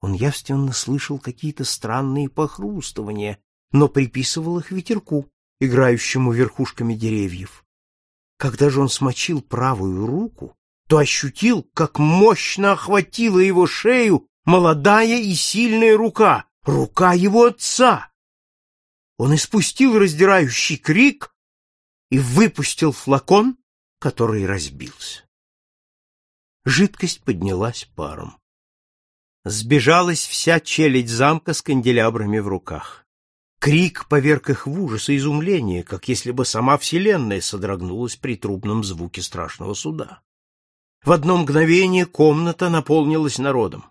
Он явственно слышал какие-то странные похрустывания, но приписывал их ветерку, играющему верхушками деревьев. Когда же он смочил правую руку, то ощутил, как мощно охватила его шею молодая и сильная рука, рука его отца. Он испустил раздирающий крик и выпустил флакон, который разбился. Жидкость поднялась паром. Сбежалась вся челядь замка с канделябрами в руках. Крик поверг их в ужас и изумление, как если бы сама вселенная содрогнулась при трубном звуке страшного суда. В одно мгновение комната наполнилась народом.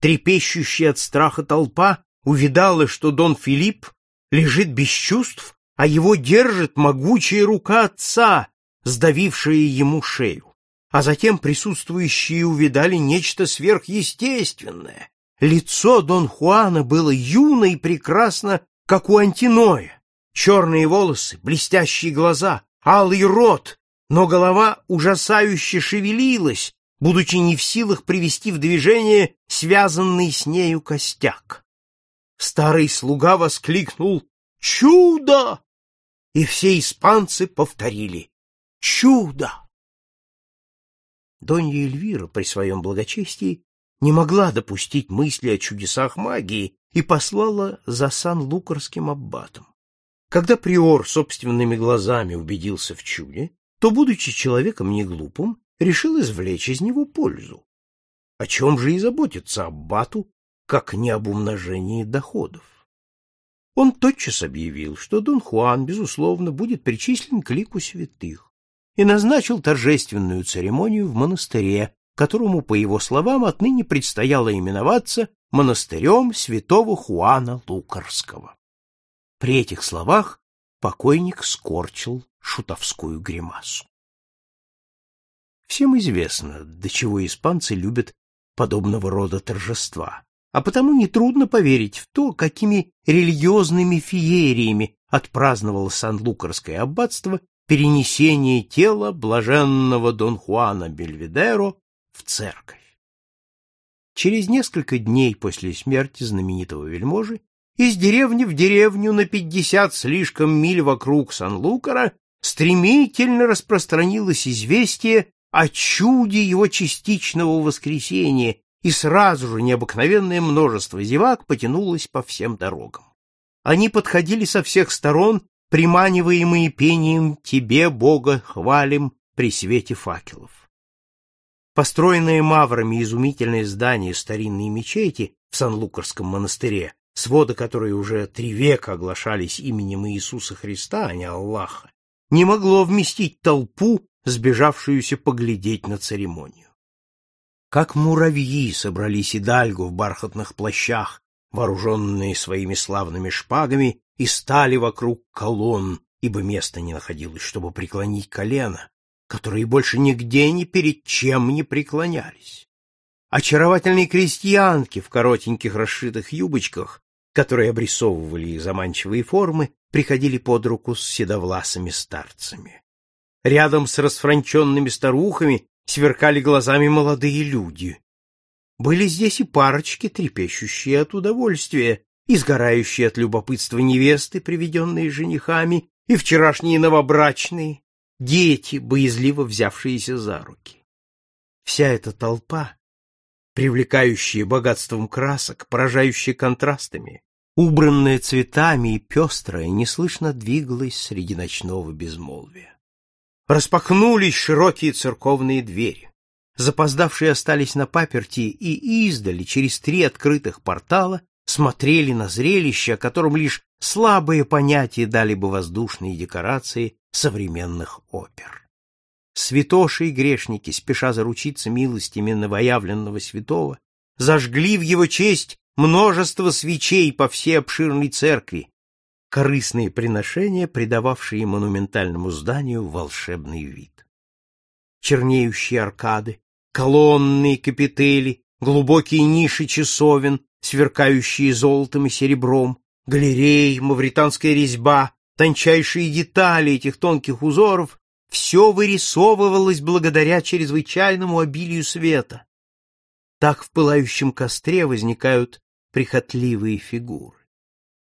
Трепещущая от страха толпа увидала, что Дон Филипп лежит без чувств, а его держит могучая рука отца, сдавившая ему шею а затем присутствующие увидали нечто сверхъестественное. Лицо Дон Хуана было юно и прекрасно, как у Антиноя. Черные волосы, блестящие глаза, алый рот, но голова ужасающе шевелилась, будучи не в силах привести в движение связанный с нею костяк. Старый слуга воскликнул «Чудо!» И все испанцы повторили «Чудо!» Донья Эльвира при своем благочестии не могла допустить мысли о чудесах магии и послала за Сан-Лукарским аббатом. Когда приор собственными глазами убедился в чуде, то, будучи человеком неглупым, решил извлечь из него пользу. О чем же и заботиться аббату, как не об умножении доходов? Он тотчас объявил, что Дон Хуан, безусловно, будет причислен к лику святых, и назначил торжественную церемонию в монастыре, которому, по его словам, отныне предстояло именоваться монастырем святого Хуана Лукарского. При этих словах покойник скорчил шутовскую гримасу. Всем известно, до чего испанцы любят подобного рода торжества, а потому нетрудно поверить в то, какими религиозными феериями отпраздновало Сан-Лукарское аббатство перенесение тела блаженного Дон Хуана Бельведеро в церковь. Через несколько дней после смерти знаменитого вельможи из деревни в деревню на пятьдесят слишком миль вокруг Сан-Лукара стремительно распространилось известие о чуде его частичного воскресения, и сразу же необыкновенное множество зевак потянулось по всем дорогам. Они подходили со всех сторон приманиваемые пением «Тебе, Бога, хвалим» при свете факелов. Построенное маврами изумительное здание старинной мечети в Сан-Лукарском монастыре, своды которой уже три века оглашались именем Иисуса Христа, а не Аллаха, не могло вместить толпу, сбежавшуюся поглядеть на церемонию. Как муравьи собрались и Идальго в бархатных плащах, вооруженные своими славными шпагами, и стали вокруг колонн, ибо места не находилось, чтобы преклонить колено, которые больше нигде ни перед чем не преклонялись. Очаровательные крестьянки в коротеньких расшитых юбочках, которые обрисовывали их заманчивые формы, приходили под руку с седовласыми старцами. Рядом с расфранченными старухами сверкали глазами молодые люди. Были здесь и парочки, трепещущие от удовольствия, и сгорающие от любопытства невесты, приведенные женихами, и вчерашние новобрачные, дети, боязливо взявшиеся за руки. Вся эта толпа, привлекающая богатством красок, поражающая контрастами, убранная цветами и пестрая, неслышно двигалась среди ночного безмолвия. Распахнулись широкие церковные двери. Запоздавшие остались на паперти и издали через три открытых портала смотрели на зрелище, о котором лишь слабые понятия дали бы воздушные декорации современных опер. Святоши и грешники, спеша заручиться милостями новоявленного святого, зажгли в его честь множество свечей по всей обширной церкви, корыстные приношения, придававшие монументальному зданию волшебный вид. Чернеющие аркады, колонны и капители, глубокие ниши часовен, сверкающие золотом и серебром, галереи, мавританская резьба, тончайшие детали этих тонких узоров — все вырисовывалось благодаря чрезвычайному обилию света. так в пылающем костре возникают прихотливые фигуры.